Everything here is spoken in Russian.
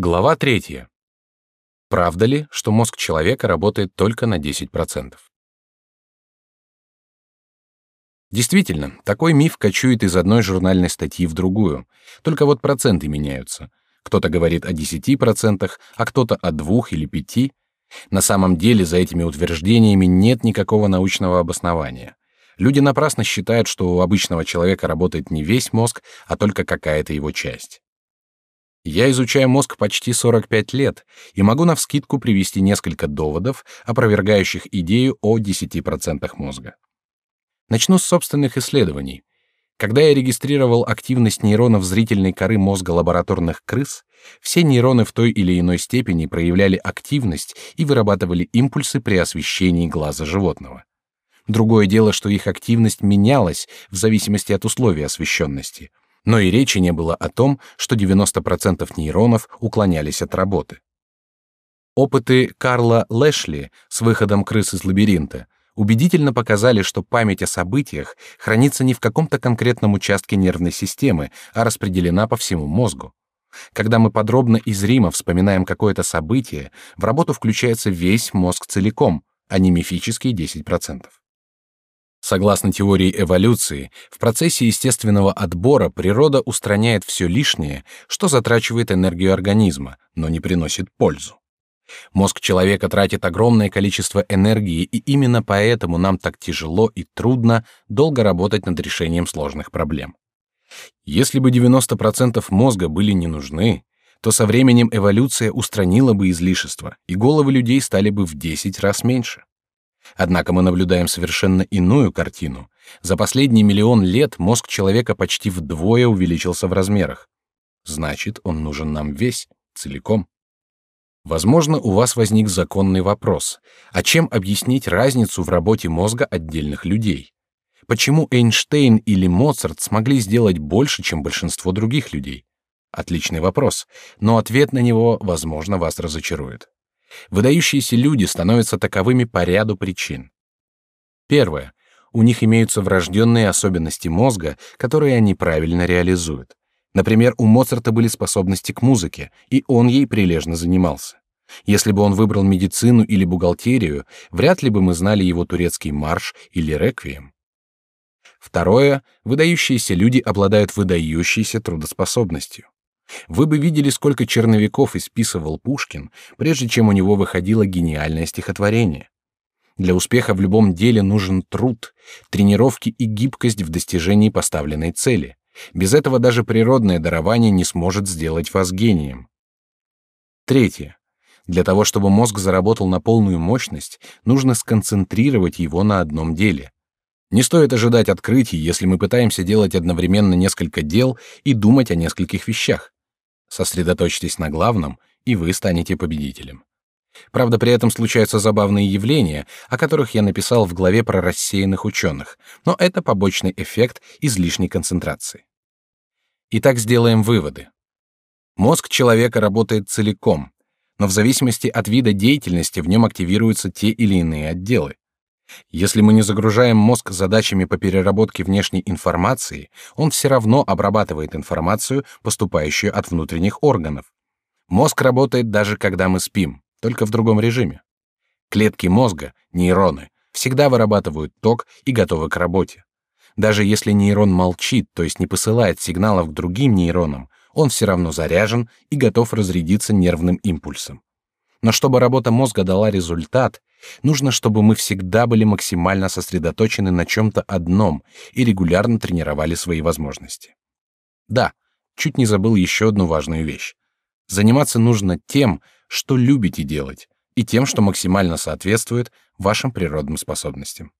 Глава третья. Правда ли, что мозг человека работает только на 10%? Действительно, такой миф кочует из одной журнальной статьи в другую. Только вот проценты меняются. Кто-то говорит о 10%, а кто-то о 2 или 5%. На самом деле за этими утверждениями нет никакого научного обоснования. Люди напрасно считают, что у обычного человека работает не весь мозг, а только какая-то его часть. Я изучаю мозг почти 45 лет и могу навскидку привести несколько доводов, опровергающих идею о 10% мозга. Начну с собственных исследований. Когда я регистрировал активность нейронов зрительной коры мозга лабораторных крыс, все нейроны в той или иной степени проявляли активность и вырабатывали импульсы при освещении глаза животного. Другое дело, что их активность менялась в зависимости от условий освещенности — но и речи не было о том, что 90% нейронов уклонялись от работы. Опыты Карла Лэшли с выходом крыс из лабиринта убедительно показали, что память о событиях хранится не в каком-то конкретном участке нервной системы, а распределена по всему мозгу. Когда мы подробно и зримо вспоминаем какое-то событие, в работу включается весь мозг целиком, а не мифические 10%. Согласно теории эволюции, в процессе естественного отбора природа устраняет все лишнее, что затрачивает энергию организма, но не приносит пользу. Мозг человека тратит огромное количество энергии, и именно поэтому нам так тяжело и трудно долго работать над решением сложных проблем. Если бы 90% мозга были не нужны, то со временем эволюция устранила бы излишества, и головы людей стали бы в 10 раз меньше. Однако мы наблюдаем совершенно иную картину. За последний миллион лет мозг человека почти вдвое увеличился в размерах. Значит, он нужен нам весь, целиком. Возможно, у вас возник законный вопрос: а чем объяснить разницу в работе мозга отдельных людей? Почему Эйнштейн или Моцарт смогли сделать больше, чем большинство других людей? Отличный вопрос, но ответ на него, возможно, вас разочарует. Выдающиеся люди становятся таковыми по ряду причин. Первое. У них имеются врожденные особенности мозга, которые они правильно реализуют. Например, у Моцарта были способности к музыке, и он ей прилежно занимался. Если бы он выбрал медицину или бухгалтерию, вряд ли бы мы знали его турецкий марш или реквием. Второе. Выдающиеся люди обладают выдающейся трудоспособностью. Вы бы видели, сколько черновиков исписывал Пушкин, прежде чем у него выходило гениальное стихотворение. Для успеха в любом деле нужен труд, тренировки и гибкость в достижении поставленной цели. Без этого даже природное дарование не сможет сделать вас гением. Третье. Для того, чтобы мозг заработал на полную мощность, нужно сконцентрировать его на одном деле. Не стоит ожидать открытий, если мы пытаемся делать одновременно несколько дел и думать о нескольких вещах. Сосредоточьтесь на главном, и вы станете победителем. Правда, при этом случаются забавные явления, о которых я написал в главе про рассеянных ученых, но это побочный эффект излишней концентрации. Итак, сделаем выводы. Мозг человека работает целиком, но в зависимости от вида деятельности в нем активируются те или иные отделы. Если мы не загружаем мозг задачами по переработке внешней информации, он все равно обрабатывает информацию, поступающую от внутренних органов. Мозг работает даже когда мы спим, только в другом режиме. Клетки мозга, нейроны, всегда вырабатывают ток и готовы к работе. Даже если нейрон молчит, то есть не посылает сигналов к другим нейронам, он все равно заряжен и готов разрядиться нервным импульсом. Но чтобы работа мозга дала результат, нужно, чтобы мы всегда были максимально сосредоточены на чем-то одном и регулярно тренировали свои возможности. Да, чуть не забыл еще одну важную вещь. Заниматься нужно тем, что любите делать, и тем, что максимально соответствует вашим природным способностям.